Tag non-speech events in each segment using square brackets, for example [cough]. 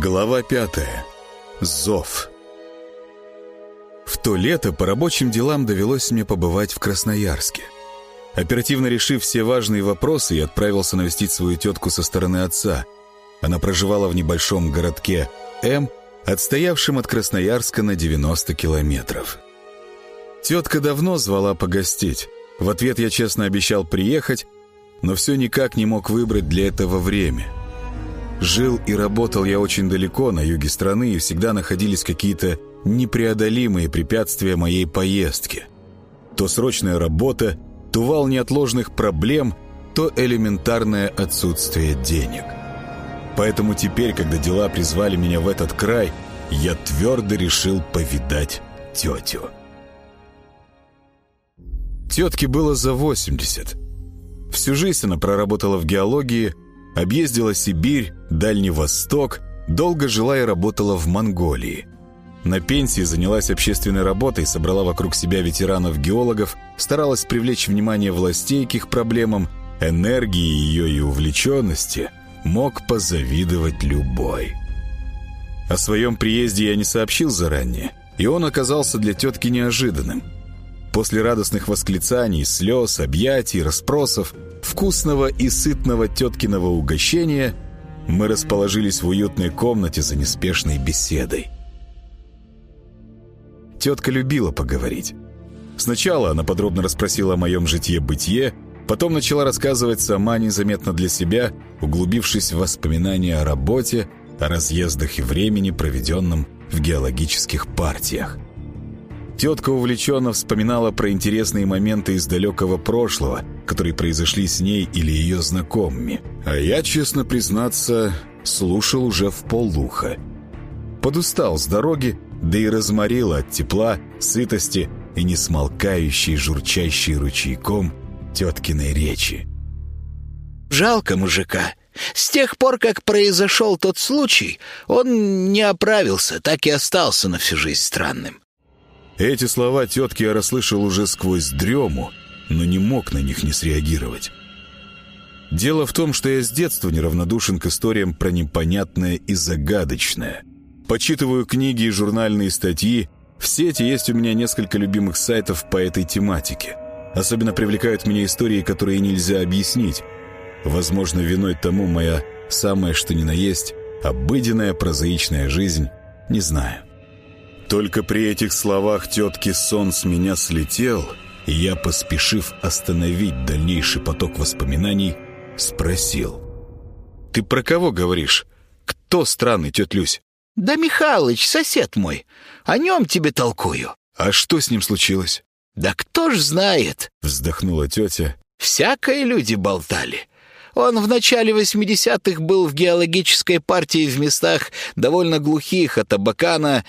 Глава пятая. Зов. В то лето по рабочим делам довелось мне побывать в Красноярске. Оперативно решив все важные вопросы, я отправился навестить свою тетку со стороны отца. Она проживала в небольшом городке М, отстоявшем от Красноярска на 90 километров. Тетка давно звала погостить. В ответ я честно обещал приехать, но все никак не мог выбрать для этого время. Жил и работал я очень далеко, на юге страны, и всегда находились какие-то непреодолимые препятствия моей поездки. То срочная работа, то вал неотложных проблем, то элементарное отсутствие денег. Поэтому теперь, когда дела призвали меня в этот край, я твердо решил повидать тетю. Тетке было за 80. Всю жизнь она проработала в геологии, объездила Сибирь, Дальний Восток, долго жила и работала в Монголии. На пенсии занялась общественной работой, собрала вокруг себя ветеранов-геологов, старалась привлечь внимание властей к их проблемам, энергии ее и увлеченности мог позавидовать любой. О своем приезде я не сообщил заранее, и он оказался для тетки неожиданным. После радостных восклицаний, слез, объятий, расспросов, вкусного и сытного теткиного угощения мы расположились в уютной комнате за неспешной беседой. Тетка любила поговорить. Сначала она подробно расспросила о моем житье-бытие, потом начала рассказывать сама незаметно для себя, углубившись в воспоминания о работе, о разъездах и времени, проведенном в геологических партиях. Тетка увлеченно вспоминала про интересные моменты из далекого прошлого, которые произошли с ней или ее знакомыми. А я, честно признаться, слушал уже в полуха. Подустал с дороги, да и разморило от тепла, сытости и несмолкающей, журчащей ручейком теткиной речи. «Жалко мужика. С тех пор, как произошел тот случай, он не оправился, так и остался на всю жизнь странным. Эти слова тетки я расслышал уже сквозь дрему, но не мог на них не среагировать. Дело в том, что я с детства неравнодушен к историям про непонятное и загадочное. Почитываю книги и журнальные статьи. В сети есть у меня несколько любимых сайтов по этой тематике. Особенно привлекают меня истории, которые нельзя объяснить. Возможно, виной тому моя самая что ни на есть обыденная прозаичная жизнь, не знаю. Только при этих словах тетки сон с меня слетел, и я, поспешив остановить дальнейший поток воспоминаний, спросил. «Ты про кого говоришь? Кто странный, тетя Люсь?» «Да Михалыч, сосед мой. О нем тебе толкую». «А что с ним случилось?» «Да кто ж знает?» — вздохнула тетя. «Всякое люди болтали. Он в начале 80-х был в геологической партии в местах довольно глухих от Абакана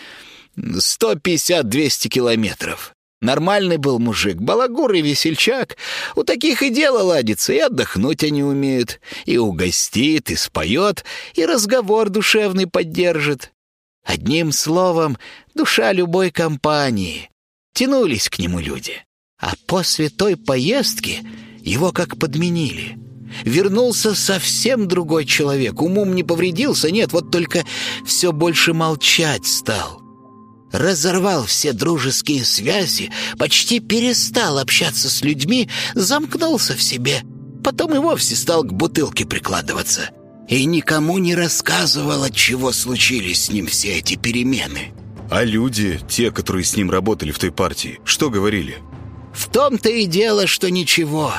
150-200 километров. Нормальный был мужик, балагур и весельчак. У таких и дело ладится, и отдохнуть они умеют, и угостит, и споет, и разговор душевный поддержит. Одним словом, душа любой компании. Тянулись к нему люди. А после той поездки его как подменили. Вернулся совсем другой человек, умом не повредился, нет, вот только все больше молчать стал разорвал все дружеские связи, почти перестал общаться с людьми, замкнулся в себе. Потом и вовсе стал к бутылке прикладываться. И никому не рассказывал, от чего случились с ним все эти перемены. А люди, те, которые с ним работали в той партии, что говорили? В том-то и дело, что ничего.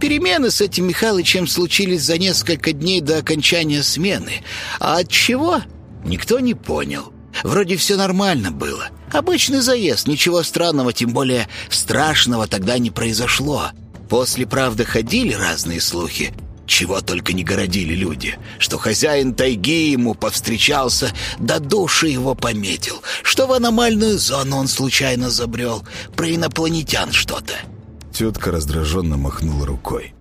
Перемены с этим Михалычем случились за несколько дней до окончания смены. А от чего? Никто не понял. Вроде все нормально было. Обычный заезд, ничего странного, тем более страшного тогда не произошло. После, правда, ходили разные слухи, чего только не городили люди, что хозяин тайги ему повстречался, до души его пометил, что в аномальную зону он случайно забрел, про инопланетян что-то. Тетка раздраженно махнула рукой.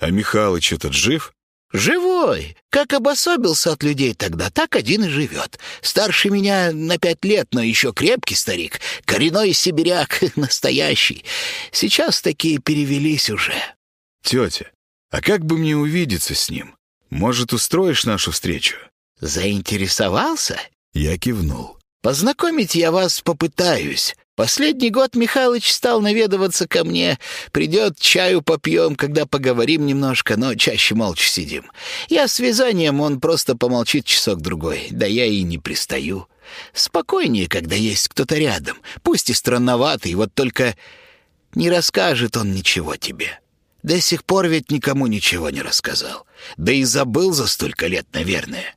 «А Михалыч этот жив?» «Живой! Как обособился от людей тогда, так один и живет. Старше меня на пять лет, но еще крепкий старик. Коренной сибиряк, [laughs] настоящий. Сейчас такие перевелись уже». «Тетя, а как бы мне увидеться с ним? Может, устроишь нашу встречу?» Заинтересовался? Я кивнул. Познакомить я вас попытаюсь. Последний год Михалыч стал наведываться ко мне. Придет, чаю попьем, когда поговорим немножко, но чаще молча сидим. Я с вязанием, он просто помолчит часок-другой. Да я и не пристаю. Спокойнее, когда есть кто-то рядом. Пусть и странноватый, вот только не расскажет он ничего тебе. До сих пор ведь никому ничего не рассказал. Да и забыл за столько лет, наверное.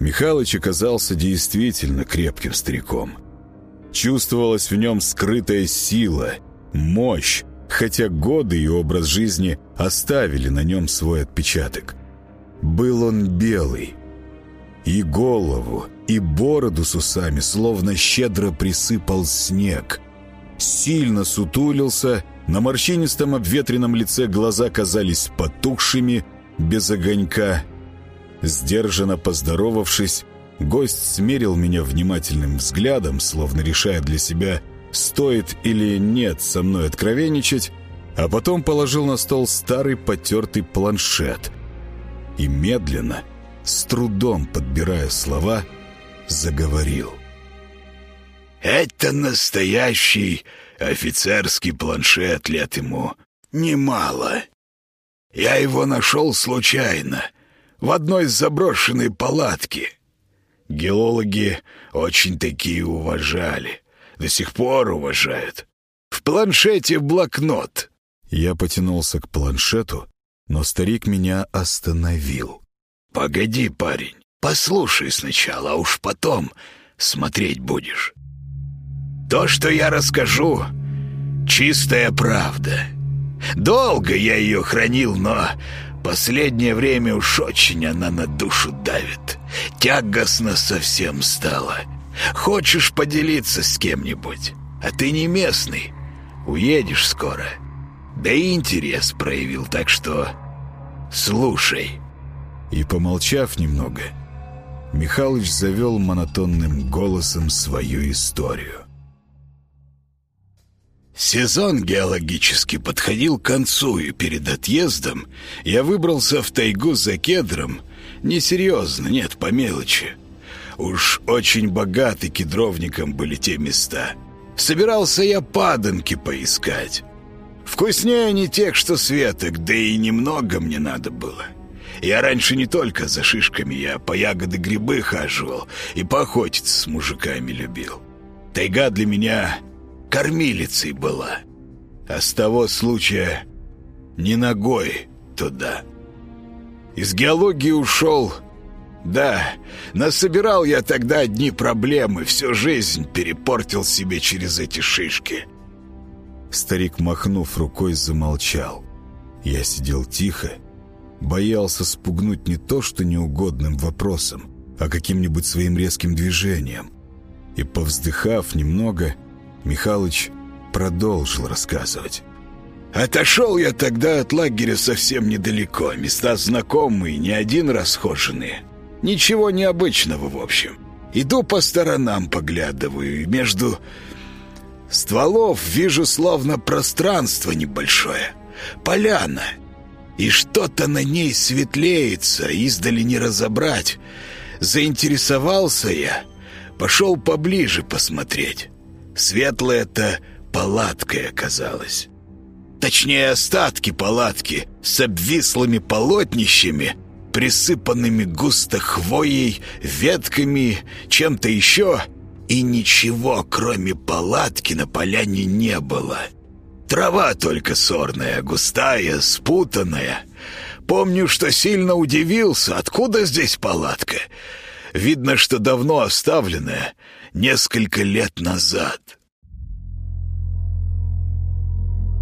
Михалыч оказался действительно крепким стариком. Чувствовалась в нем скрытая сила, мощь, хотя годы и образ жизни оставили на нем свой отпечаток. Был он белый. И голову, и бороду с усами словно щедро присыпал снег. Сильно сутулился, на морщинистом обветренном лице глаза казались потухшими, без огонька. Сдержанно поздоровавшись, Гость смерил меня внимательным взглядом, словно решая для себя, стоит или нет со мной откровенничать, а потом положил на стол старый потертый планшет и медленно, с трудом подбирая слова, заговорил. «Это настоящий офицерский планшет лет ему немало. Я его нашел случайно, в одной заброшенной палатке. Геологи очень такие уважали. До сих пор уважают. В планшете блокнот. Я потянулся к планшету, но старик меня остановил. «Погоди, парень, послушай сначала, а уж потом смотреть будешь. То, что я расскажу, чистая правда. Долго я ее хранил, но Последнее время уж очень она на душу давит. Тягостно совсем стало. Хочешь поделиться с кем-нибудь, а ты не местный. Уедешь скоро. Да и интерес проявил, так что слушай». И, помолчав немного, Михалыч завел монотонным голосом свою историю. Сезон геологически подходил к концу, и перед отъездом я выбрался в тайгу за кедром. Несерьезно, нет, по мелочи. Уж очень богаты кедровником были те места. Собирался я паданки поискать. Вкуснее не тех, что светок, да и немного мне надо было. Я раньше не только за шишками, я по ягоды грибы хаживал и поохотиться с мужиками любил. Тайга для меня кормилицей была. А с того случая не ногой туда. Из геологии ушел. Да, насобирал я тогда одни проблемы, всю жизнь перепортил себе через эти шишки. Старик, махнув рукой, замолчал. Я сидел тихо, боялся спугнуть не то что неугодным вопросом, а каким-нибудь своим резким движением. И, повздыхав немного, Михалыч продолжил рассказывать. «Отошел я тогда от лагеря совсем недалеко. Места знакомые, не один расхоженные. Ничего необычного, в общем. Иду по сторонам, поглядываю, и между стволов вижу словно пространство небольшое. Поляна. И что-то на ней светлеется, издали не разобрать. Заинтересовался я, пошел поближе посмотреть. Светлая-то палаткой оказалась. Точнее, остатки палатки с обвислыми полотнищами, присыпанными густо хвоей, ветками, чем-то еще, и ничего, кроме палатки, на поляне не было. Трава только сорная, густая, спутанная. Помню, что сильно удивился, откуда здесь палатка. Видно, что давно оставленная, несколько лет назад.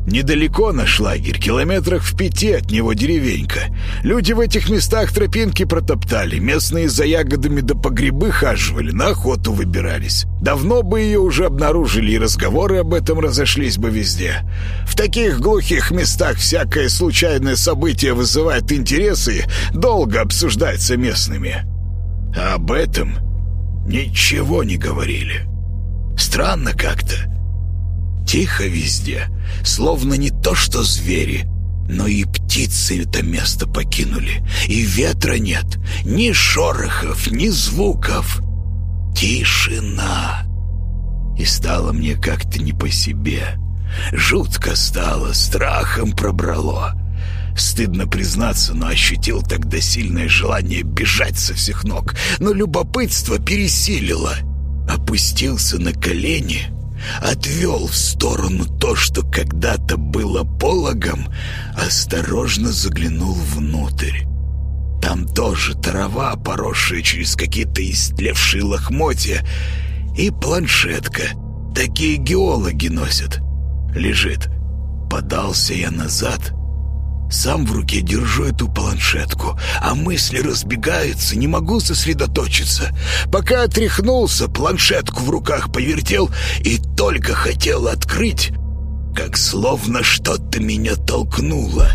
Недалеко наш лагерь, километрах в пяти от него деревенька. Люди в этих местах тропинки протоптали, местные за ягодами да по хаживали, на охоту выбирались. Давно бы ее уже обнаружили, и разговоры об этом разошлись бы везде. В таких глухих местах всякое случайное событие вызывает интересы, долго обсуждается местными. А об этом ничего не говорили. Странно как-то. Тихо везде, словно не то что звери, Но и птицы это место покинули, и ветра нет, ни шорохов, ни звуков. Тишина. И стало мне как-то не по себе. Жутко стало, страхом пробрало. Стыдно признаться, но ощутил тогда сильное желание бежать со всех ног. Но любопытство пересилило. Опустился на колени, отвел в сторону то, что когда-то было пологом, осторожно заглянул внутрь. Там тоже трава, поросшая через какие-то истлевшие лохмотья, и планшетка. Такие геологи носят. Лежит. Подался я назад. Сам в руке держу эту планшетку, а мысли разбегаются, не могу сосредоточиться. Пока отряхнулся, планшетку в руках повертел и только хотел открыть, как словно что-то меня толкнуло.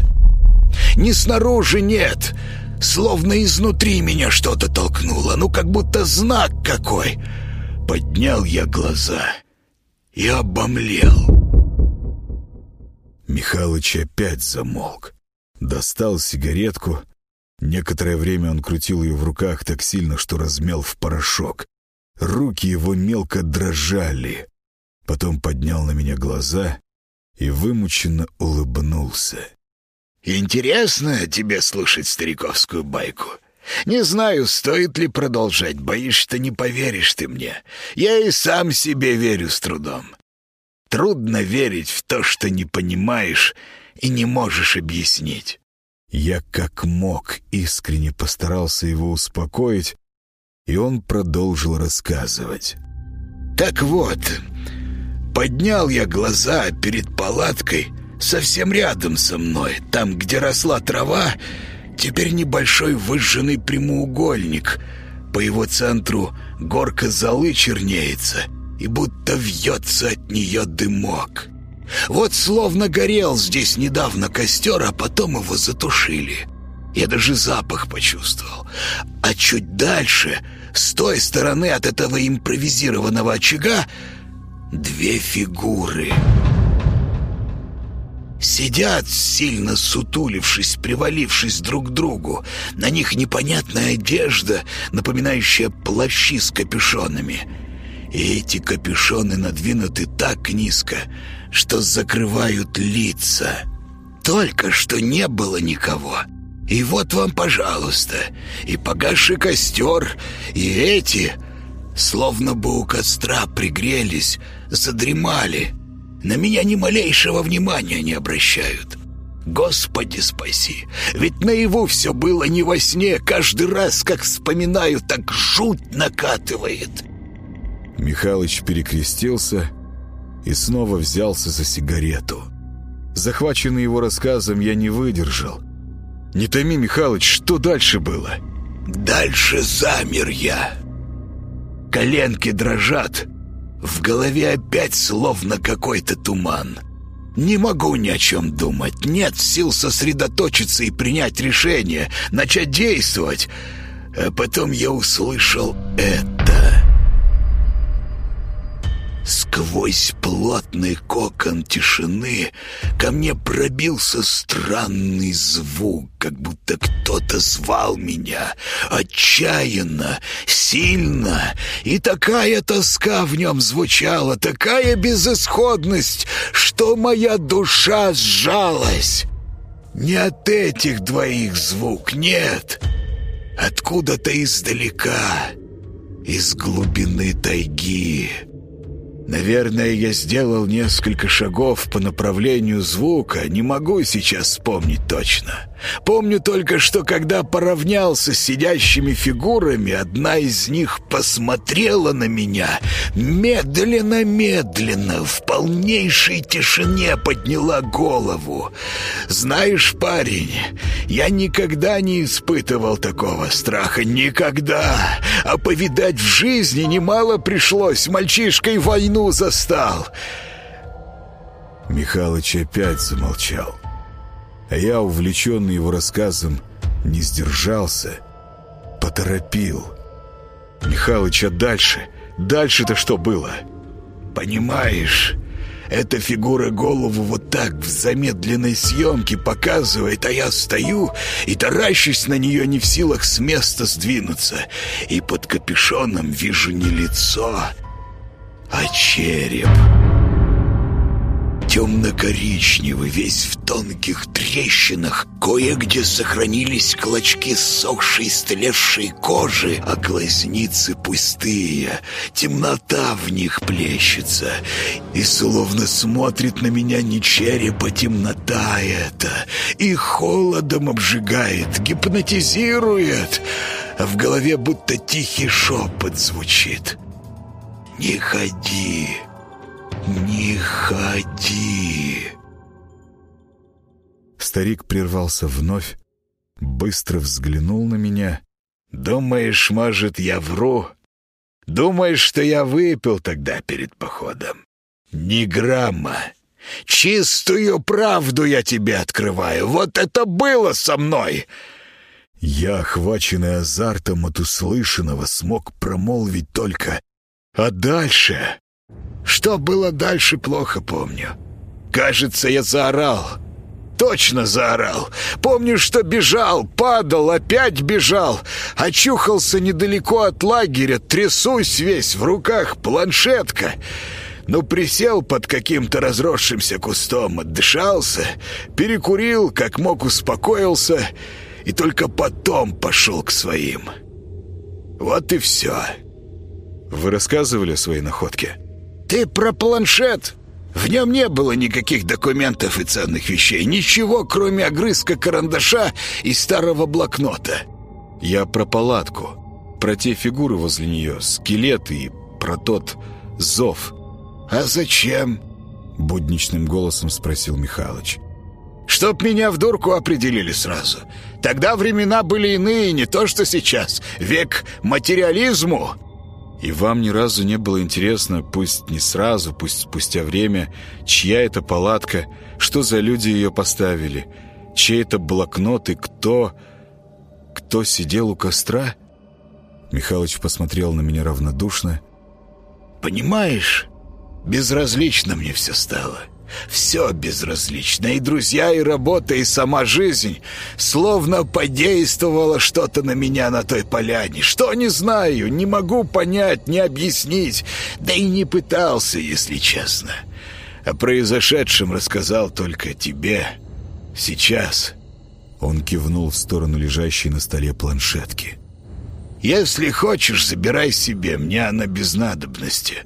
Не снаружи нет, словно изнутри меня что-то толкнуло, ну как будто знак какой. Поднял я глаза и обомлел. Михалыч опять замолк. Достал сигаретку. Некоторое время он крутил ее в руках так сильно, что размял в порошок. Руки его мелко дрожали. Потом поднял на меня глаза и вымученно улыбнулся. «Интересно тебе слушать стариковскую байку? Не знаю, стоит ли продолжать, боюсь, что не поверишь ты мне. Я и сам себе верю с трудом. Трудно верить в то, что не понимаешь и не можешь объяснить. Я как мог искренне постарался его успокоить, и он продолжил рассказывать. «Так вот, поднял я глаза перед палаткой, совсем рядом со мной, там, где росла трава, теперь небольшой выжженный прямоугольник. По его центру горка золы чернеется — и будто вьется от нее дымок. Вот словно горел здесь недавно костер, а потом его затушили. Я даже запах почувствовал. А чуть дальше, с той стороны от этого импровизированного очага, две фигуры. Сидят, сильно сутулившись, привалившись друг к другу. На них непонятная одежда, напоминающая плащи с капюшонами — и эти капюшоны надвинуты так низко, что закрывают лица. Только что не было никого. И вот вам, пожалуйста, и погасший костер, и эти, словно бы у костра пригрелись, задремали. На меня ни малейшего внимания не обращают. Господи спаси! Ведь наяву все было не во сне. Каждый раз, как вспоминаю, так жуть накатывает. Михалыч перекрестился и снова взялся за сигарету. Захваченный его рассказом, я не выдержал. «Не томи, Михалыч, что дальше было?» «Дальше замер я. Коленки дрожат, в голове опять словно какой-то туман. Не могу ни о чем думать, нет сил сосредоточиться и принять решение, начать действовать. А потом я услышал это...» Сквозь плотный кокон тишины ко мне пробился странный звук, как будто кто-то звал меня отчаянно, сильно, и такая тоска в нем звучала, такая безысходность, что моя душа сжалась. Не от этих двоих звук, нет, откуда-то издалека, из глубины тайги. Наверное, я сделал несколько шагов по направлению звука, не могу сейчас вспомнить точно. Помню только, что когда поравнялся с сидящими фигурами, одна из них посмотрела на меня, медленно-медленно, в полнейшей тишине подняла голову. Знаешь, парень, я никогда не испытывал такого страха, никогда. А повидать в жизни немало пришлось, мальчишкой войну застал. Михалыч опять замолчал а я, увлеченный его рассказом, не сдержался, поторопил. «Михалыч, а дальше? Дальше-то что было?» «Понимаешь, Эта фигура голову вот так в замедленной съемке показывает, а я стою и таращусь на нее не в силах с места сдвинуться. И под капюшоном вижу не лицо, а череп темно-коричневый, весь в тонких трещинах. Кое-где сохранились клочки сохшей, стлевшей кожи, а глазницы пустые. Темнота в них плещется. И словно смотрит на меня не череп, а темнота это. И холодом обжигает, гипнотизирует. А в голове будто тихий шепот звучит. «Не ходи!» «Не ходи!» Старик прервался вновь, быстро взглянул на меня. «Думаешь, может, я вру? Думаешь, что я выпил тогда перед походом? Ни грамма. Чистую правду я тебе открываю. Вот это было со мной!» Я, охваченный азартом от услышанного, смог промолвить только «А дальше?» Что было дальше, плохо помню. Кажется, я заорал. Точно заорал. Помню, что бежал, падал, опять бежал. Очухался недалеко от лагеря, трясусь весь, в руках планшетка. Ну, присел под каким-то разросшимся кустом, отдышался, перекурил, как мог успокоился, и только потом пошел к своим. Вот и все. Вы рассказывали о своей находке? «Ты про планшет!» В нем не было никаких документов и ценных вещей. Ничего, кроме огрызка карандаша и старого блокнота. Я про палатку. Про те фигуры возле нее, скелеты и про тот зов. «А зачем?» Будничным голосом спросил Михалыч. «Чтоб меня в дурку определили сразу. Тогда времена были иные, не то что сейчас. Век материализму». И вам ни разу не было интересно, пусть не сразу, пусть спустя время, чья это палатка, что за люди ее поставили, чей это блокнот и кто... кто сидел у костра?» Михалыч посмотрел на меня равнодушно. «Понимаешь, безразлично мне все стало. Все безразлично, и друзья, и работа, и сама жизнь. Словно подействовало что-то на меня на той поляне. Что не знаю, не могу понять, не объяснить, да и не пытался, если честно. О произошедшем рассказал только тебе. Сейчас. Он кивнул в сторону лежащей на столе планшетки. Если хочешь, забирай себе, мне она без надобности.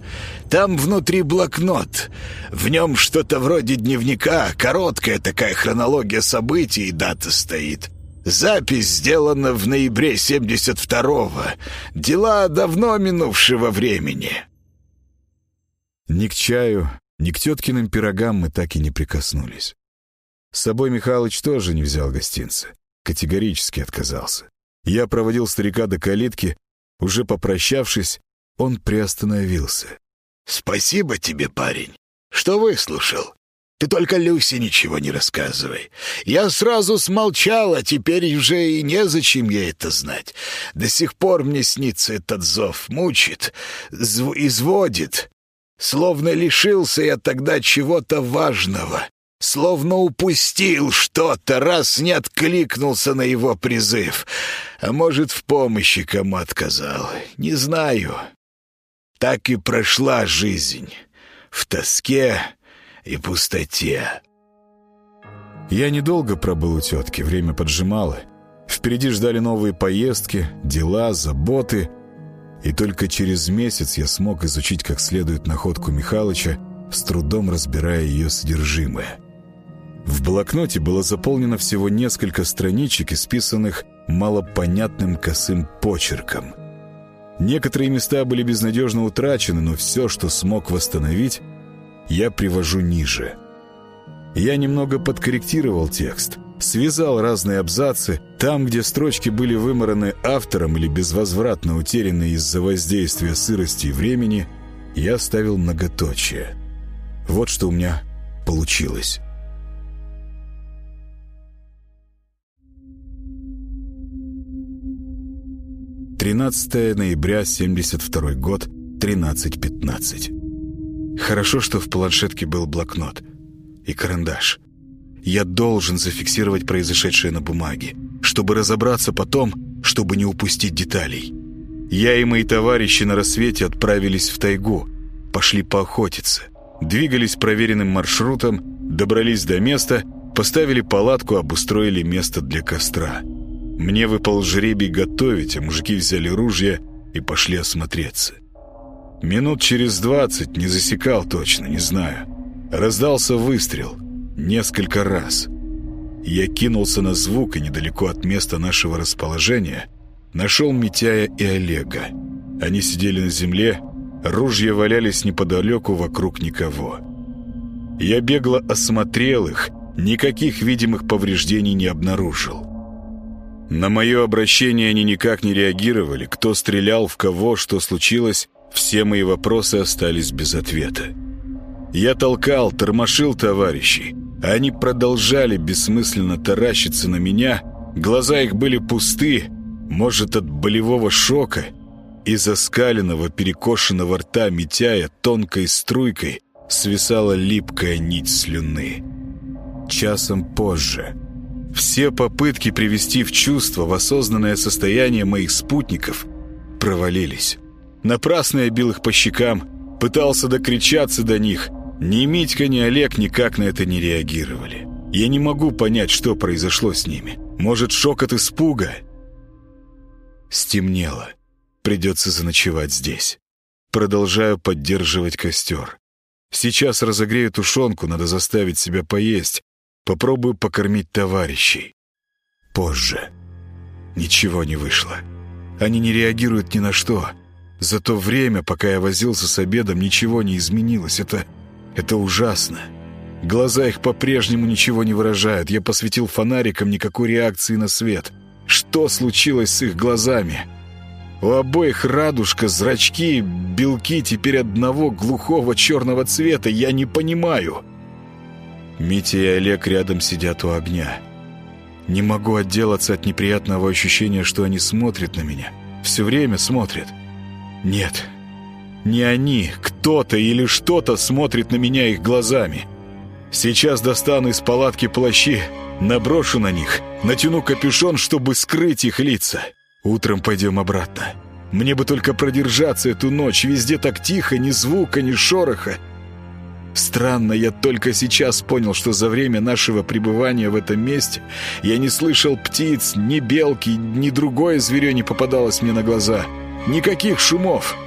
Там внутри блокнот. В нем что-то вроде дневника, короткая такая хронология событий и дата стоит. Запись сделана в ноябре 72-го. Дела давно минувшего времени. Ни к чаю, ни к теткиным пирогам мы так и не прикоснулись. С собой Михалыч тоже не взял гостинцы. Категорически отказался. Я проводил старика до калитки. Уже попрощавшись, он приостановился. «Спасибо тебе, парень, что выслушал. Ты только Люсе ничего не рассказывай. Я сразу смолчал, а теперь уже и незачем ей это знать. До сих пор мне снится этот зов, мучит, изводит. Словно лишился я тогда чего-то важного. Словно упустил что-то, раз не откликнулся на его призыв. А может, в помощи кому отказал. Не знаю. Так и прошла жизнь. В тоске и пустоте. Я недолго пробыл у тетки, время поджимало. Впереди ждали новые поездки, дела, заботы. И только через месяц я смог изучить как следует находку Михалыча, с трудом разбирая ее содержимое. В блокноте было заполнено всего несколько страничек, исписанных малопонятным косым почерком. Некоторые места были безнадежно утрачены, но все, что смог восстановить, я привожу ниже. Я немного подкорректировал текст, связал разные абзацы, там, где строчки были вымораны автором или безвозвратно утеряны из-за воздействия сырости и времени, я ставил многоточие. Вот что у меня получилось. 13 ноября 72 год, 13.15. Хорошо, что в планшетке был блокнот и карандаш. Я должен зафиксировать произошедшее на бумаге, чтобы разобраться потом, чтобы не упустить деталей. Я и мои товарищи на рассвете отправились в тайгу, пошли поохотиться, двигались проверенным маршрутом, добрались до места, поставили палатку, обустроили место для костра. Мне выпал жребий готовить, а мужики взяли ружья и пошли осмотреться. Минут через двадцать, не засекал точно, не знаю. Раздался выстрел. Несколько раз. Я кинулся на звук и недалеко от места нашего расположения нашел Митяя и Олега. Они сидели на земле, ружья валялись неподалеку, вокруг никого. Я бегло осмотрел их, никаких видимых повреждений не обнаружил. На мое обращение они никак не реагировали, кто стрелял, в кого, что случилось, все мои вопросы остались без ответа. Я толкал, тормошил товарищей, а они продолжали бессмысленно таращиться на меня, глаза их были пусты, может, от болевого шока, из оскаленного, перекошенного рта Митяя тонкой струйкой свисала липкая нить слюны. Часом позже все попытки привести в чувство, в осознанное состояние моих спутников провалились. Напрасно я бил их по щекам, пытался докричаться до них. Ни Митька, ни Олег никак на это не реагировали. Я не могу понять, что произошло с ними. Может, шок от испуга? Стемнело. Придется заночевать здесь. Продолжаю поддерживать костер. Сейчас разогрею тушенку, надо заставить себя поесть. Попробую покормить товарищей. Позже. Ничего не вышло. Они не реагируют ни на что. За то время, пока я возился с обедом, ничего не изменилось. Это... это ужасно. Глаза их по-прежнему ничего не выражают. Я посветил фонариком никакой реакции на свет. Что случилось с их глазами? У обоих радужка, зрачки, белки теперь одного глухого черного цвета. Я не понимаю. Митя и Олег рядом сидят у огня. Не могу отделаться от неприятного ощущения, что они смотрят на меня. Все время смотрят. Нет, не они, кто-то или что-то смотрит на меня их глазами. Сейчас достану из палатки плащи, наброшу на них, натяну капюшон, чтобы скрыть их лица. Утром пойдем обратно. Мне бы только продержаться эту ночь, везде так тихо, ни звука, ни шороха. Странно, я только сейчас понял, что за время нашего пребывания в этом месте я не слышал птиц, ни белки, ни другое звере не попадалось мне на глаза. Никаких шумов.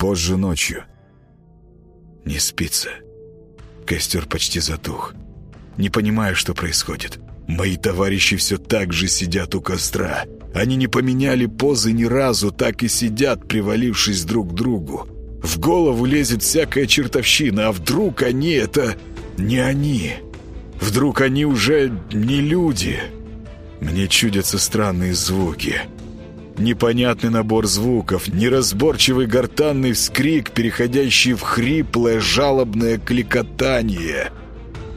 Позже ночью. Не спится. Костер почти затух. Не понимаю, что происходит. Мои товарищи все так же сидят у костра. Они не поменяли позы ни разу, так и сидят, привалившись друг к другу. В голову лезет всякая чертовщина, а вдруг они это не они? Вдруг они уже не люди? Мне чудятся странные звуки. Непонятный набор звуков, неразборчивый гортанный вскрик, переходящий в хриплое жалобное кликотание.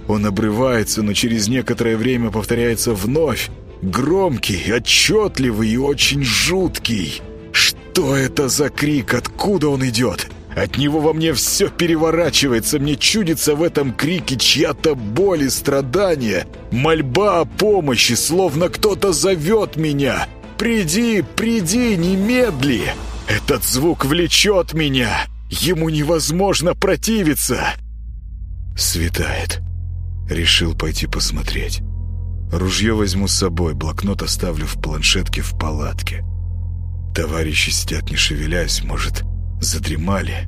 Он обрывается, но через некоторое время повторяется вновь. Громкий, отчетливый и очень жуткий. Что это за крик? Откуда он идет? От него во мне все переворачивается, мне чудится в этом крике чья-то боль и страдания, мольба о помощи, словно кто-то зовет меня. «Приди, приди, немедли!» Этот звук влечет меня. Ему невозможно противиться. Светает. Решил пойти посмотреть. Ружье возьму с собой, блокнот оставлю в планшетке в палатке. Товарищи сидят не шевелясь, может, задремали.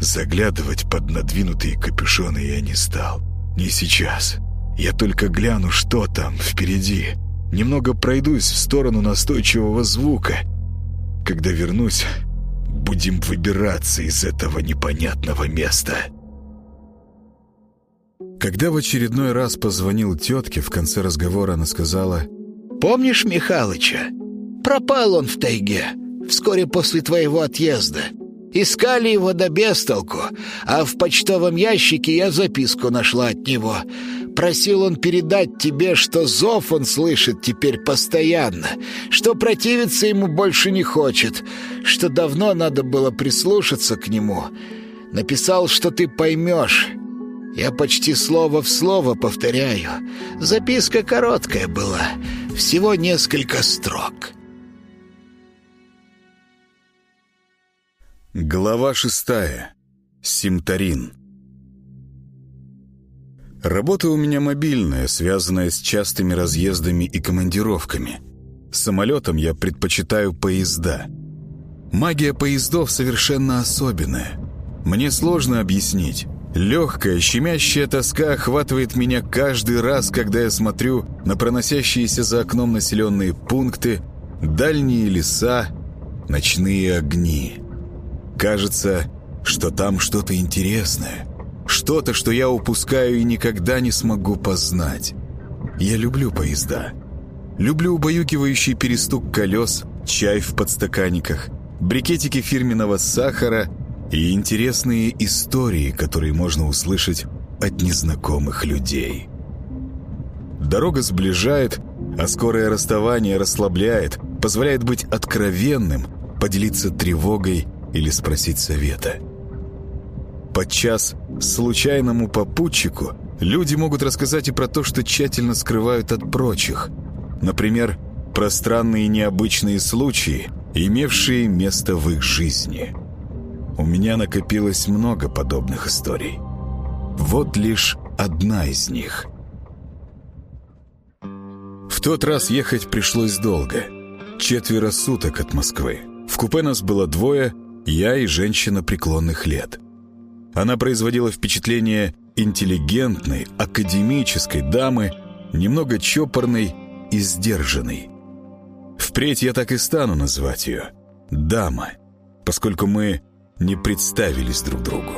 Заглядывать под надвинутые капюшоны я не стал. Не сейчас. Я только гляну, что там впереди. Немного пройдусь в сторону настойчивого звука. Когда вернусь, будем выбираться из этого непонятного места. Когда в очередной раз позвонил тетке, в конце разговора она сказала «Помнишь Михалыча? Пропал он в тайге вскоре после твоего отъезда. Искали его до бестолку, а в почтовом ящике я записку нашла от него. Просил он передать тебе, что зов он слышит теперь постоянно, что противиться ему больше не хочет, что давно надо было прислушаться к нему, Написал, что ты поймешь. Я почти слово в слово повторяю. Записка короткая была, всего несколько строк. Глава шестая. Симтарин. Работа у меня мобильная, связанная с частыми разъездами и командировками. Самолетом я предпочитаю поезда. Магия поездов совершенно особенная. Мне сложно объяснить. Легкая, щемящая тоска охватывает меня каждый раз, когда я смотрю на проносящиеся за окном населенные пункты, дальние леса, ночные огни. Кажется, что там что-то интересное, что-то, что я упускаю и никогда не смогу познать. Я люблю поезда. Люблю убаюкивающий перестук колес, чай в подстаканниках, брикетики фирменного сахара и интересные истории, которые можно услышать от незнакомых людей. Дорога сближает, а скорое расставание расслабляет, позволяет быть откровенным, поделиться тревогой или спросить совета. Подчас случайному попутчику люди могут рассказать и про то, что тщательно скрывают от прочих. Например, про странные необычные случаи, имевшие место в их жизни. У меня накопилось много подобных историй. Вот лишь одна из них. В тот раз ехать пришлось долго. Четверо суток от Москвы. В купе нас было двое — я и женщина преклонных лет. Она производила впечатление интеллигентной, академической дамы, немного чопорной и сдержанной. Впредь я так и стану называть ее «дама», поскольку мы не представились друг другу.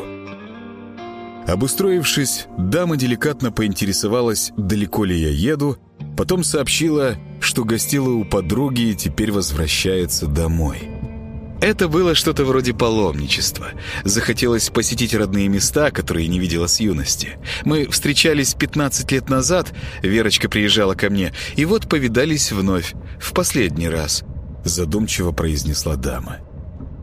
Обустроившись, дама деликатно поинтересовалась, далеко ли я еду, потом сообщила, что гостила у подруги и теперь возвращается домой. Это было что-то вроде паломничества. Захотелось посетить родные места, которые не видела с юности. Мы встречались 15 лет назад, Верочка приезжала ко мне, и вот повидались вновь, в последний раз, задумчиво произнесла дама.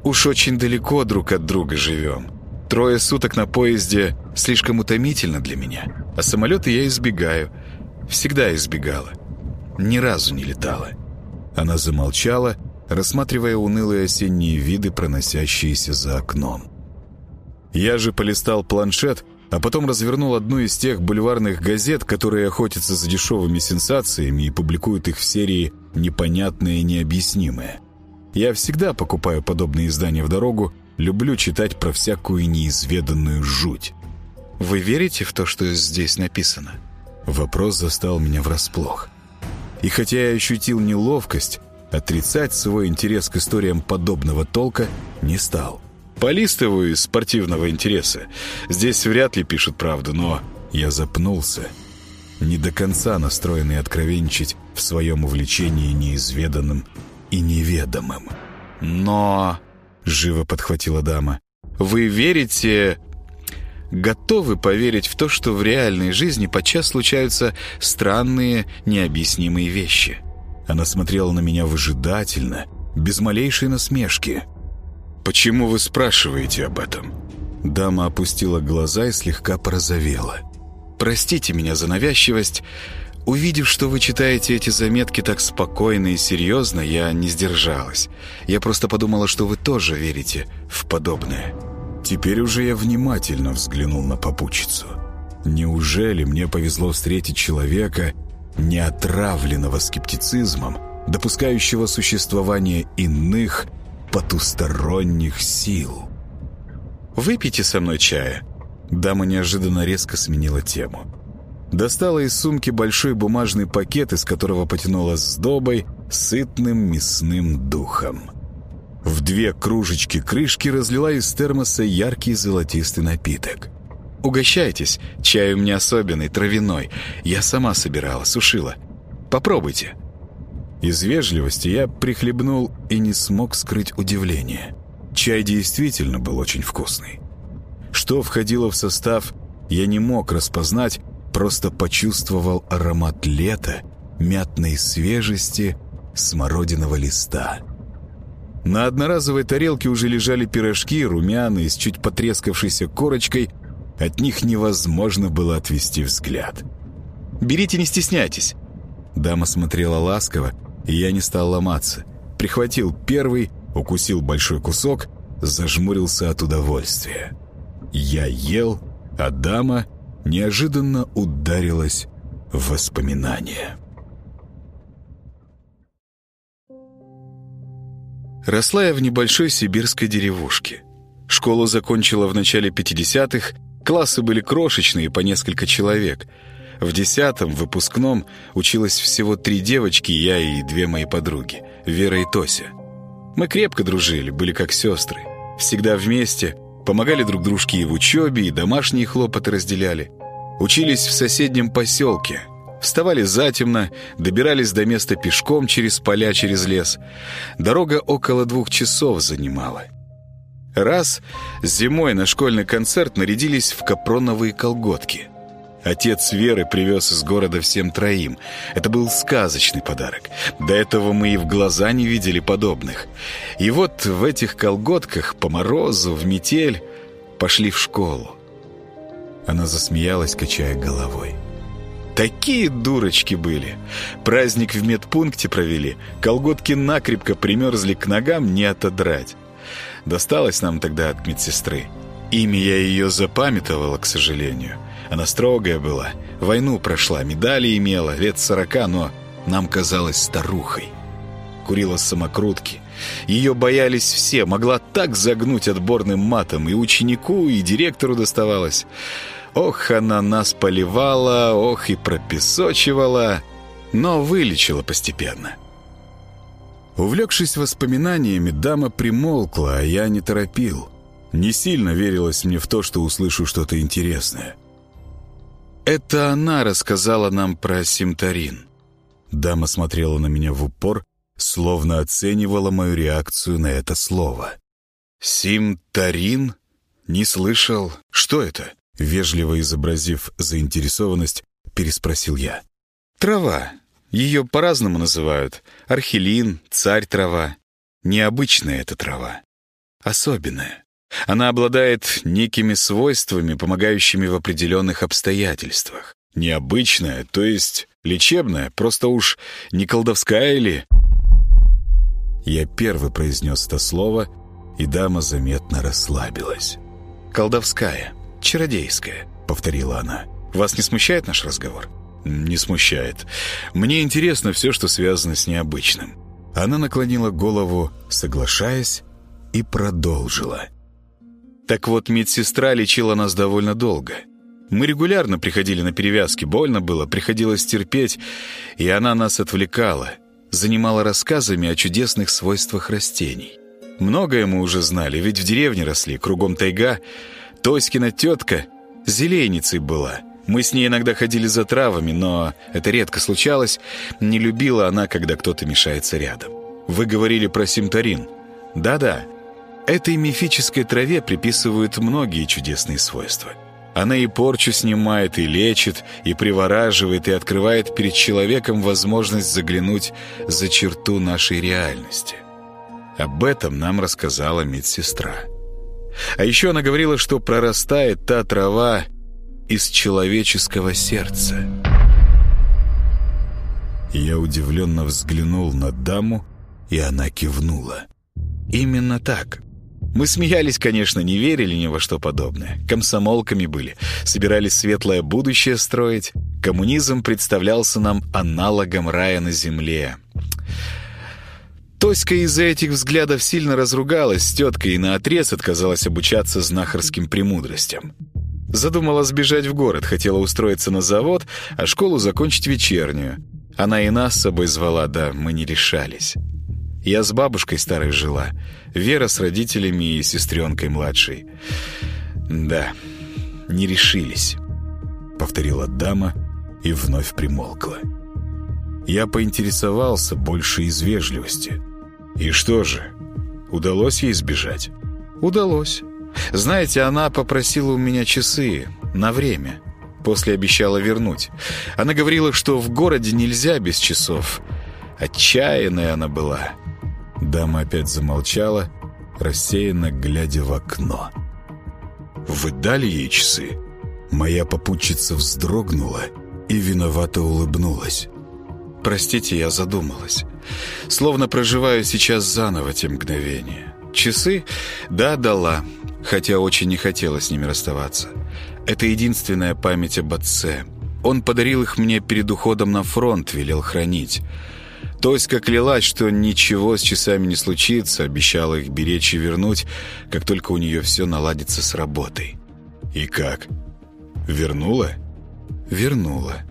Уж очень далеко друг от друга живем. Трое суток на поезде слишком утомительно для меня, а самолеты я избегаю. Всегда избегала. Ни разу не летала. Она замолчала, рассматривая унылые осенние виды, проносящиеся за окном. Я же полистал планшет, а потом развернул одну из тех бульварных газет, которые охотятся за дешевыми сенсациями и публикуют их в серии «Непонятное и необъяснимое». Я всегда покупаю подобные издания в дорогу, люблю читать про всякую неизведанную жуть. «Вы верите в то, что здесь написано?» Вопрос застал меня врасплох. И хотя я ощутил неловкость, Отрицать свой интерес к историям подобного толка не стал. Полистываю из спортивного интереса. Здесь вряд ли пишут правду, но я запнулся. Не до конца настроенный откровенничать в своем увлечении неизведанным и неведомым. «Но...» — живо подхватила дама. «Вы верите...» готовы поверить в то, что в реальной жизни подчас случаются странные, необъяснимые вещи. Она смотрела на меня выжидательно, без малейшей насмешки. «Почему вы спрашиваете об этом?» Дама опустила глаза и слегка порозовела. «Простите меня за навязчивость. Увидев, что вы читаете эти заметки так спокойно и серьезно, я не сдержалась. Я просто подумала, что вы тоже верите в подобное». Теперь уже я внимательно взглянул на попутчицу. Неужели мне повезло встретить человека, не отравленного скептицизмом, допускающего существование иных потусторонних сил. «Выпейте со мной чая». Дама неожиданно резко сменила тему. Достала из сумки большой бумажный пакет, из которого потянула сдобой, сытным мясным духом. В две кружечки крышки разлила из термоса яркий золотистый напиток. Угощайтесь, чай у меня особенный, травяной. Я сама собирала, сушила. Попробуйте». Из вежливости я прихлебнул и не смог скрыть удивление. Чай действительно был очень вкусный. Что входило в состав, я не мог распознать, просто почувствовал аромат лета, мятной свежести, смородиного листа. На одноразовой тарелке уже лежали пирожки, румяные, с чуть потрескавшейся корочкой. От них невозможно было отвести взгляд. «Берите, не стесняйтесь!» Дама смотрела ласково, и я не стал ломаться. Прихватил первый, укусил большой кусок, зажмурился от удовольствия. Я ел, а дама неожиданно ударилась в воспоминания. Росла я в небольшой сибирской деревушке. Школу закончила в начале 50-х, классы были крошечные, по несколько человек. В десятом, выпускном, училось всего три девочки, я и две мои подруги, Вера и Тося. Мы крепко дружили, были как сестры. Всегда вместе, помогали друг дружке и в учебе, и домашние хлопоты разделяли. Учились в соседнем поселке, Вставали затемно, добирались до места пешком через поля, через лес. Дорога около двух часов занимала. Раз зимой на школьный концерт нарядились в капроновые колготки. Отец Веры привез из города всем троим. Это был сказочный подарок. До этого мы и в глаза не видели подобных. И вот в этих колготках по морозу, в метель, пошли в школу. Она засмеялась, качая головой. Такие дурочки были. Праздник в медпункте провели. Колготки накрепко примерзли к ногам, не отодрать. Досталось нам тогда от медсестры. Имя я ее запамятовала, к сожалению. Она строгая была. Войну прошла, медали имела, лет сорока, но нам казалась старухой. Курила самокрутки. Ее боялись все, могла так загнуть отборным матом. И ученику, и директору доставалось. Ох, она нас поливала, ох и пропесочивала, но вылечила постепенно. Увлекшись воспоминаниями, дама примолкла, а я не торопил. Не сильно верилось мне в то, что услышу что-то интересное. Это она рассказала нам про Симтарин. Дама смотрела на меня в упор, словно оценивала мою реакцию на это слово. «Симтарин? Не слышал. Что это?» Вежливо изобразив заинтересованность, переспросил я. «Трава. Ее по-разному называют. Архилин, царь-трава. Необычная эта трава. Особенная. Она обладает некими свойствами, помогающими в определенных обстоятельствах. Необычная, то есть лечебная, просто уж не колдовская ли?» Я первый произнес это слово, и дама заметно расслабилась. «Колдовская». «Чародейская», — повторила она. «Вас не смущает наш разговор?» «Не смущает. Мне интересно все, что связано с необычным». Она наклонила голову, соглашаясь, и продолжила. «Так вот, медсестра лечила нас довольно долго. Мы регулярно приходили на перевязки, больно было, приходилось терпеть, и она нас отвлекала, занимала рассказами о чудесных свойствах растений. Многое мы уже знали, ведь в деревне росли, кругом тайга, Тоськина тетка зеленицей была. Мы с ней иногда ходили за травами, но это редко случалось. Не любила она, когда кто-то мешается рядом. Вы говорили про симтарин. Да-да, этой мифической траве приписывают многие чудесные свойства. Она и порчу снимает, и лечит, и привораживает, и открывает перед человеком возможность заглянуть за черту нашей реальности. Об этом нам рассказала медсестра. А еще она говорила, что прорастает та трава из человеческого сердца. Я удивленно взглянул на даму, и она кивнула. Именно так. Мы смеялись, конечно, не верили ни во что подобное. Комсомолками были, собирались светлое будущее строить. Коммунизм представлялся нам аналогом рая на земле. Тоська из-за этих взглядов сильно разругалась с теткой и наотрез отказалась обучаться знахарским премудростям. Задумала сбежать в город, хотела устроиться на завод, а школу закончить вечернюю. Она и нас с собой звала, да мы не решались. Я с бабушкой старой жила, Вера с родителями и сестренкой младшей. Да, не решились, повторила дама и вновь примолкла. Я поинтересовался больше из вежливости. И что же, удалось ей сбежать? Удалось. Знаете, она попросила у меня часы на время. После обещала вернуть. Она говорила, что в городе нельзя без часов. Отчаянная она была. Дама опять замолчала, рассеянно глядя в окно. «Вы дали ей часы?» Моя попутчица вздрогнула и виновато улыбнулась. «Простите, я задумалась. Словно проживаю сейчас заново те мгновения. Часы? Да, дала, хотя очень не хотела с ними расставаться. Это единственная память об отце. Он подарил их мне перед уходом на фронт, велел хранить. Тоська клялась, что ничего с часами не случится, обещала их беречь и вернуть, как только у нее все наладится с работой. И как? Вернула? Вернула.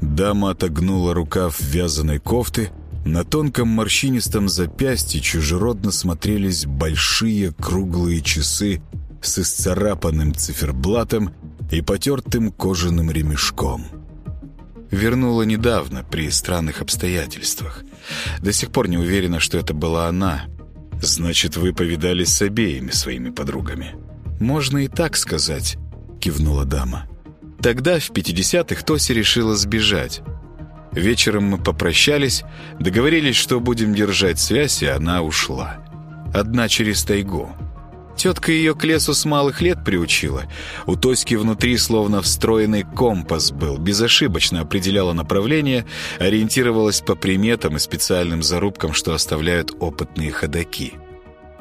Дама отогнула рукав вязаной кофты, на тонком морщинистом запястье чужеродно смотрелись большие круглые часы с исцарапанным циферблатом и потертым кожаным ремешком. Вернула недавно, при странных обстоятельствах. До сих пор не уверена, что это была она. Значит, вы повидались с обеими своими подругами. «Можно и так сказать», — кивнула дама. Тогда, в 50-х, Тоси решила сбежать. Вечером мы попрощались, договорились, что будем держать связь, и она ушла. Одна через тайгу. Тетка ее к лесу с малых лет приучила. У Тоськи внутри словно встроенный компас был, безошибочно определяла направление, ориентировалась по приметам и специальным зарубкам, что оставляют опытные ходаки.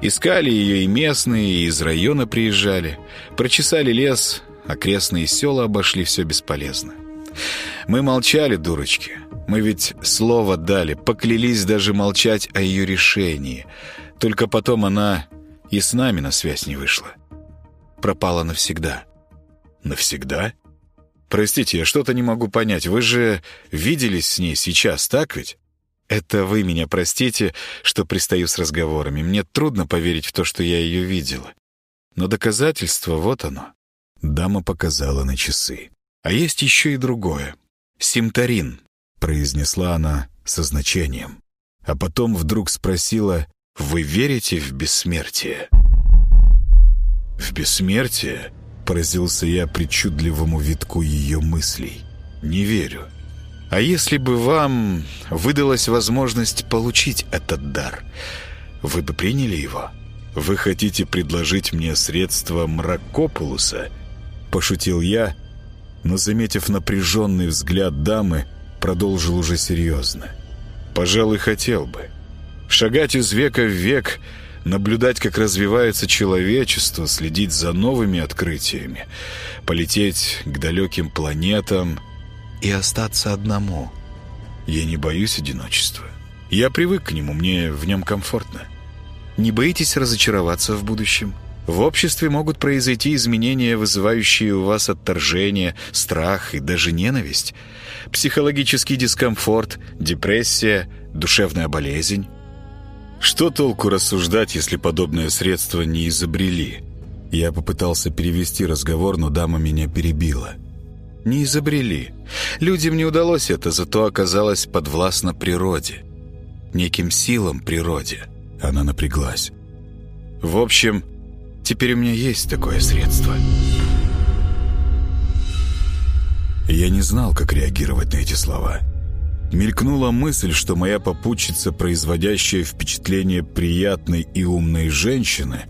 Искали ее и местные, и из района приезжали. Прочесали лес, окрестные села обошли, все бесполезно. Мы молчали, дурочки. Мы ведь слово дали, поклялись даже молчать о ее решении. Только потом она и с нами на связь не вышла. Пропала навсегда. Навсегда? Простите, я что-то не могу понять. Вы же виделись с ней сейчас, так ведь? Это вы меня простите, что пристаю с разговорами. Мне трудно поверить в то, что я ее видела. Но доказательство вот оно. Дама показала на часы. А есть еще и другое. «Симтарин», — произнесла она со значением. А потом вдруг спросила, «Вы верите в бессмертие?» «В бессмертие?» — поразился я причудливому витку ее мыслей. «Не верю. А если бы вам выдалась возможность получить этот дар, вы бы приняли его? Вы хотите предложить мне средства Мракопулуса?» Пошутил я, но, заметив напряженный взгляд дамы, продолжил уже серьезно. «Пожалуй, хотел бы. Шагать из века в век, наблюдать, как развивается человечество, следить за новыми открытиями, полететь к далеким планетам и остаться одному. Я не боюсь одиночества. Я привык к нему, мне в нем комфортно. Не боитесь разочароваться в будущем?» В обществе могут произойти изменения, вызывающие у вас отторжение, страх и даже ненависть. Психологический дискомфорт, депрессия, душевная болезнь. Что толку рассуждать, если подобное средство не изобрели? Я попытался перевести разговор, но дама меня перебила. Не изобрели. Людям не удалось это, зато оказалось подвластно природе. Неким силам природе. Она напряглась. В общем, Теперь у меня есть такое средство. Я не знал, как реагировать на эти слова. Мелькнула мысль, что моя попутчица, производящая впечатление приятной и умной женщины,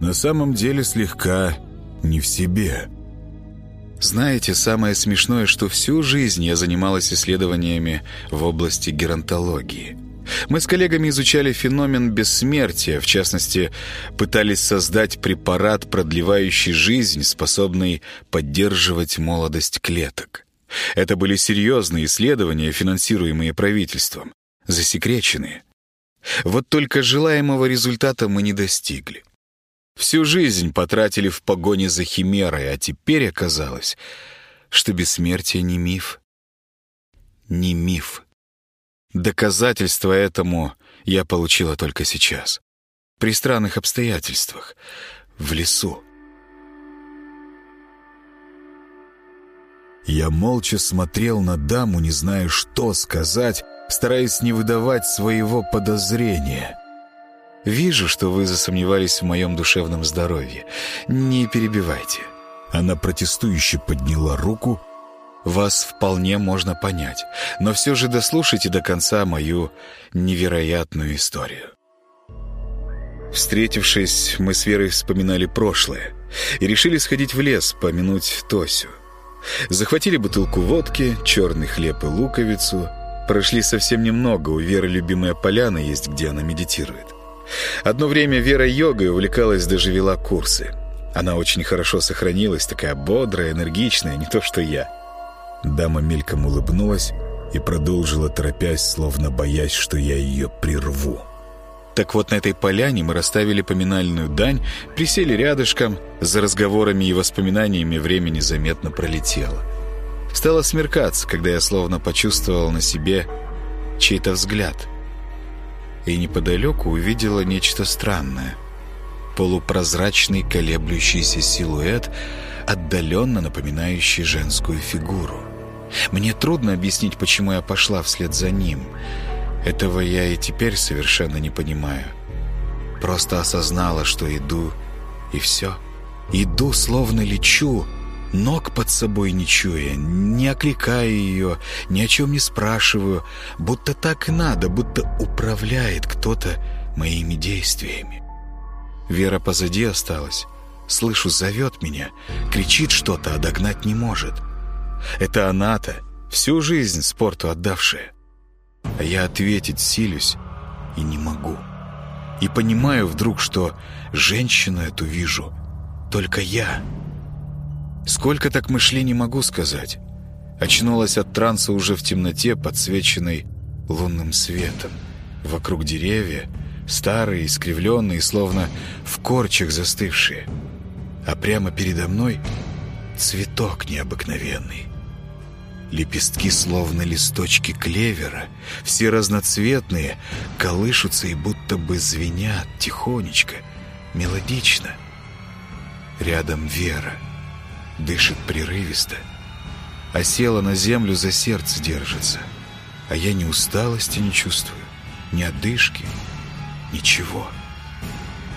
на самом деле слегка не в себе. Знаете, самое смешное, что всю жизнь я занималась исследованиями в области геронтологии – мы с коллегами изучали феномен бессмертия, в частности, пытались создать препарат, продлевающий жизнь, способный поддерживать молодость клеток. Это были серьезные исследования, финансируемые правительством, засекреченные. Вот только желаемого результата мы не достигли. Всю жизнь потратили в погоне за химерой, а теперь оказалось, что бессмертие не миф. Не миф. Доказательства этому я получила только сейчас. При странных обстоятельствах. В лесу. Я молча смотрел на даму, не зная, что сказать, стараясь не выдавать своего подозрения. «Вижу, что вы засомневались в моем душевном здоровье. Не перебивайте». Она протестующе подняла руку, вас вполне можно понять, но все же дослушайте до конца мою невероятную историю. Встретившись, мы с Верой вспоминали прошлое и решили сходить в лес, помянуть Тосю. Захватили бутылку водки, черный хлеб и луковицу. Прошли совсем немного, у Веры любимая поляна есть, где она медитирует. Одно время Вера йогой увлекалась, даже вела курсы. Она очень хорошо сохранилась, такая бодрая, энергичная, не то что я. Дама мельком улыбнулась и продолжила, торопясь, словно боясь, что я ее прерву. Так вот, на этой поляне мы расставили поминальную дань, присели рядышком, за разговорами и воспоминаниями времени заметно пролетело. Стало смеркаться, когда я словно почувствовал на себе чей-то взгляд. И неподалеку увидела нечто странное. Полупрозрачный колеблющийся силуэт, отдаленно напоминающий женскую фигуру. Мне трудно объяснить, почему я пошла вслед за ним — этого я и теперь совершенно не понимаю. Просто осознала, что иду, и все. Иду, словно лечу, ног под собой не чуя, не окликая ее, ни о чем не спрашиваю, будто так и надо, будто управляет кто-то моими действиями. Вера позади осталась. Слышу, зовет меня, кричит что-то, а догнать не может. Это она-то, всю жизнь спорту отдавшая. А я ответить силюсь и не могу. И понимаю вдруг, что женщину эту вижу только я. Сколько так мы шли, не могу сказать. Очнулась от транса уже в темноте, подсвеченной лунным светом. Вокруг деревья, старые, искривленные, словно в корчах застывшие. А прямо передо мной цветок необыкновенный. Лепестки, словно листочки клевера, все разноцветные, колышутся и будто бы звенят тихонечко, мелодично. Рядом Вера дышит прерывисто, а села на землю за сердце держится. А я ни усталости не чувствую, ни одышки, ничего.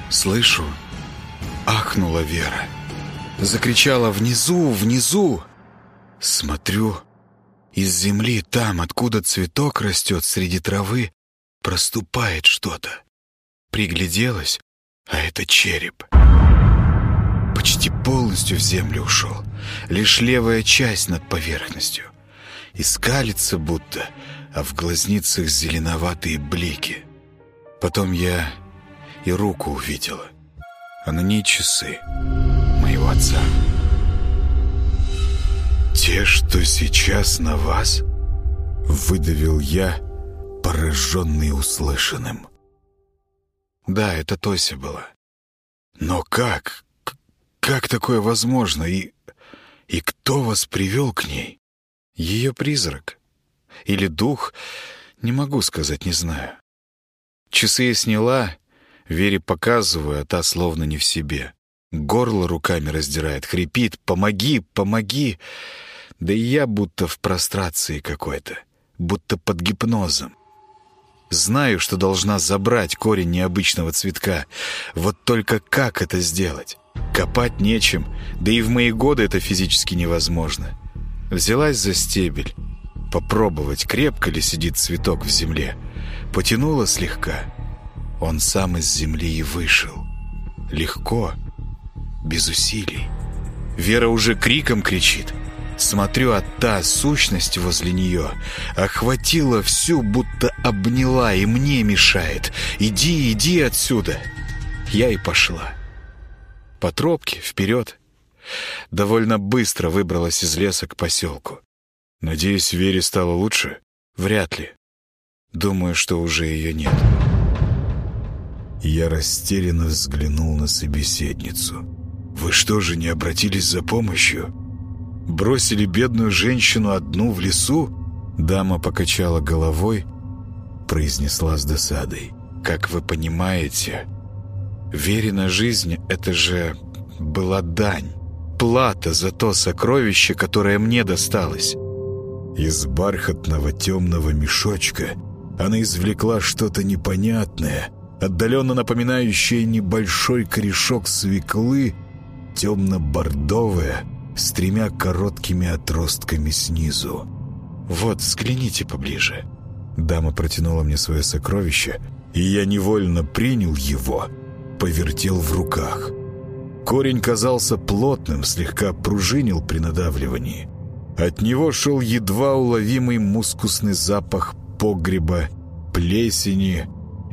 Слышу, ахнула Вера. Закричала «Внизу! Внизу!» Смотрю, из земли, там, откуда цветок растет среди травы, проступает что-то. Пригляделась, а это череп. Почти полностью в землю ушел. Лишь левая часть над поверхностью. И скалится будто, а в глазницах зеленоватые блики. Потом я и руку увидела, а на ней часы моего отца. «Те, что сейчас на вас?» Выдавил я, пораженный услышанным. «Да, это Тося была. Но как? Как такое возможно? И, и кто вас привел к ней? Ее призрак? Или дух? Не могу сказать, не знаю. Часы я сняла, Вере показываю, а та словно не в себе. Горло руками раздирает, хрипит «Помоги! Помоги!» Да и я будто в прострации какой-то, будто под гипнозом. Знаю, что должна забрать корень необычного цветка. Вот только как это сделать? Копать нечем, да и в мои годы это физически невозможно. Взялась за стебель. Попробовать, крепко ли сидит цветок в земле. Потянула слегка. Он сам из земли и вышел. Легко, без усилий. Вера уже криком кричит — Смотрю, а та сущность возле нее охватила всю, будто обняла и мне мешает. «Иди, иди отсюда!» Я и пошла. По тропке, вперед. Довольно быстро выбралась из леса к поселку. Надеюсь, Вере стало лучше? Вряд ли. Думаю, что уже ее нет. Я растерянно взглянул на собеседницу. «Вы что же, не обратились за помощью?» Бросили бедную женщину одну в лесу?» Дама покачала головой, произнесла с досадой. «Как вы понимаете, верена жизнь — это же была дань, плата за то сокровище, которое мне досталось». Из бархатного темного мешочка она извлекла что-то непонятное, отдаленно напоминающее небольшой корешок свеклы, темно-бордовое, с тремя короткими отростками снизу. «Вот, взгляните поближе». Дама протянула мне свое сокровище, и я невольно принял его, повертел в руках. Корень казался плотным, слегка пружинил при надавливании. От него шел едва уловимый мускусный запах погреба, плесени.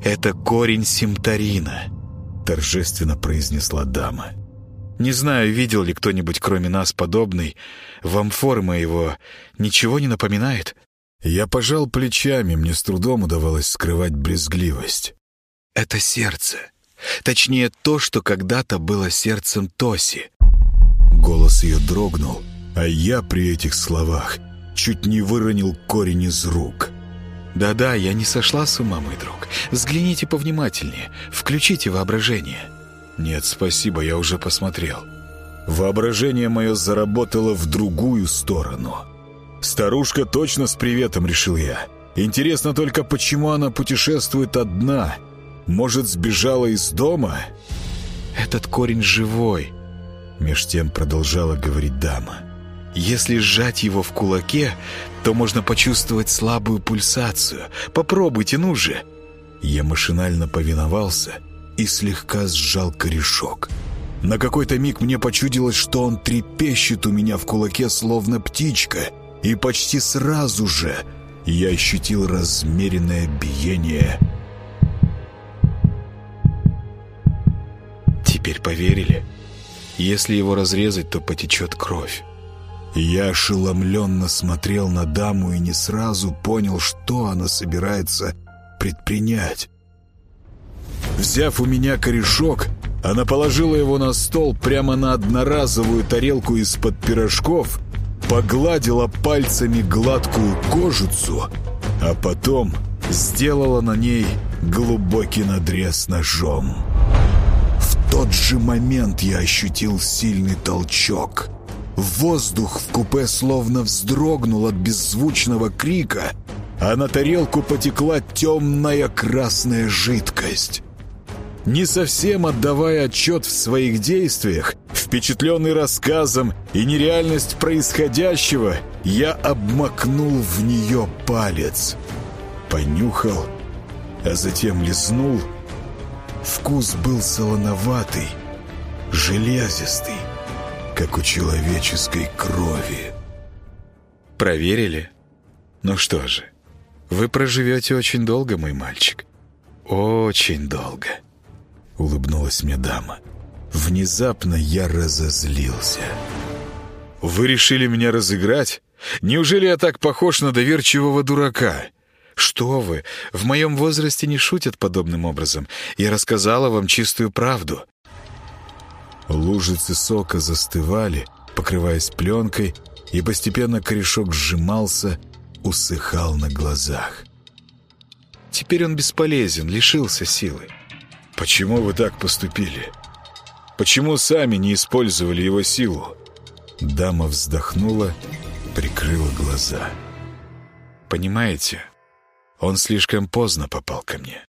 «Это корень симтарина», — торжественно произнесла дама. «Не знаю, видел ли кто-нибудь, кроме нас, подобный. Вам форма его ничего не напоминает?» Я пожал плечами, мне с трудом удавалось скрывать брезгливость. «Это сердце. Точнее, то, что когда-то было сердцем Тоси». Голос ее дрогнул, а я при этих словах чуть не выронил корень из рук. «Да-да, я не сошла с ума, мой друг. Взгляните повнимательнее, включите воображение». «Нет, спасибо, я уже посмотрел». Воображение мое заработало в другую сторону. Старушка точно с приветом, решил я. Интересно только, почему она путешествует одна? Может, сбежала из дома? «Этот корень живой», — меж тем продолжала говорить дама. Если сжать его в кулаке, то можно почувствовать слабую пульсацию. Попробуйте, ну же!» Я машинально повиновался и слегка сжал корешок. На какой-то миг мне почудилось, что он трепещет у меня в кулаке, словно птичка, и почти сразу же я ощутил размеренное биение. Теперь поверили? Если его разрезать, то потечет кровь. Я ошеломленно смотрел на даму и не сразу понял, что она собирается предпринять. Взяв у меня корешок, она положила его на стол прямо на одноразовую тарелку из-под пирожков, погладила пальцами гладкую кожицу, а потом сделала на ней глубокий надрез ножом. В тот же момент я ощутил сильный толчок — Воздух в купе словно вздрогнул от беззвучного крика, а на тарелку потекла темная красная жидкость. Не совсем отдавая отчет в своих действиях, впечатленный рассказом и нереальность происходящего, я обмакнул в нее палец. Понюхал, а затем лизнул. Вкус был солоноватый, железистый как у человеческой крови. Проверили? Ну что же, вы проживете очень долго, мой мальчик. Очень долго. Улыбнулась мне дама. Внезапно я разозлился. Вы решили меня разыграть? Неужели я так похож на доверчивого дурака? Что вы, в моем возрасте не шутят подобным образом. Я рассказала вам чистую правду. Лужицы сока застывали, покрываясь пленкой, и постепенно корешок сжимался, усыхал на глазах. Теперь он бесполезен, лишился силы. Почему вы так поступили? Почему сами не использовали его силу? Дама вздохнула, прикрыла глаза. Понимаете, он слишком поздно попал ко мне.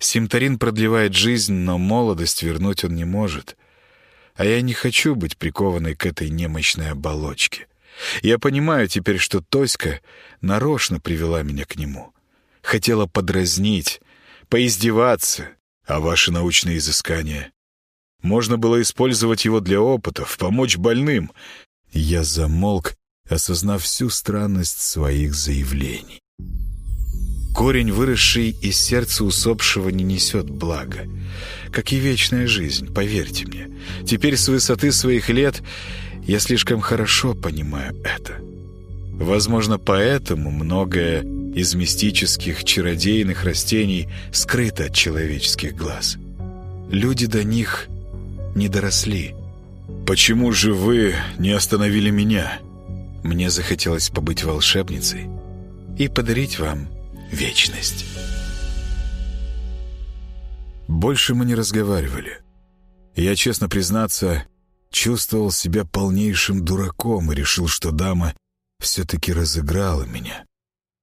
Симтарин продлевает жизнь, но молодость вернуть он не может — а я не хочу быть прикованной к этой немощной оболочке. Я понимаю теперь, что Тоська нарочно привела меня к нему. Хотела подразнить, поиздеваться. А ваши научные изыскания? Можно было использовать его для опытов, помочь больным. Я замолк, осознав всю странность своих заявлений. Корень, выросший из сердца усопшего, не несет блага. Как и вечная жизнь, поверьте мне. Теперь с высоты своих лет я слишком хорошо понимаю это. Возможно, поэтому многое из мистических чародейных растений скрыто от человеческих глаз. Люди до них не доросли. «Почему же вы не остановили меня?» Мне захотелось побыть волшебницей и подарить вам вечность. Больше мы не разговаривали. Я, честно признаться, чувствовал себя полнейшим дураком и решил, что дама все-таки разыграла меня.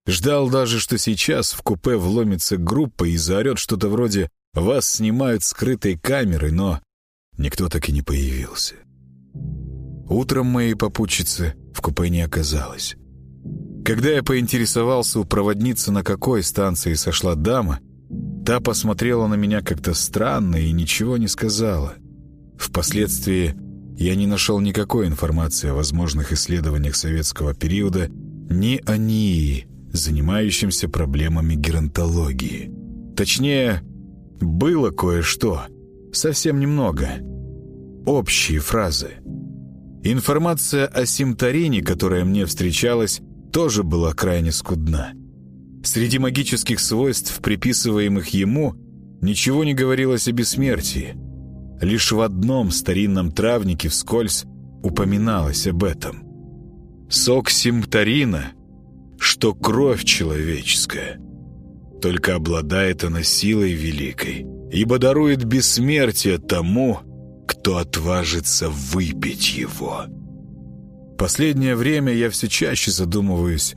Ждал даже, что сейчас в купе вломится группа и заорет что-то вроде «Вас снимают скрытой камерой», но никто так и не появился. Утром моей попутчицы в купе не оказалось. Когда я поинтересовался у проводницы, на какой станции сошла дама, Та посмотрела на меня как-то странно и ничего не сказала. Впоследствии я не нашел никакой информации о возможных исследованиях советского периода ни о НИИ, занимающемся проблемами геронтологии. Точнее, было кое-что, совсем немного. Общие фразы. Информация о симтарине, которая мне встречалась, тоже была крайне скудна. Среди магических свойств, приписываемых ему, ничего не говорилось о бессмертии. Лишь в одном старинном травнике вскользь упоминалось об этом. Сок симптарина, что кровь человеческая. Только обладает она силой великой, ибо дарует бессмертие тому, кто отважится выпить его. Последнее время я все чаще задумываюсь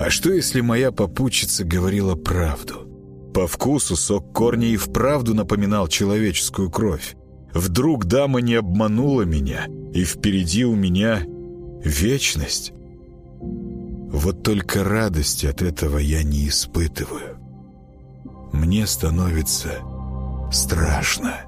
а что, если моя попутчица говорила правду? По вкусу сок корня и вправду напоминал человеческую кровь. Вдруг дама не обманула меня, и впереди у меня вечность. Вот только радости от этого я не испытываю. Мне становится страшно.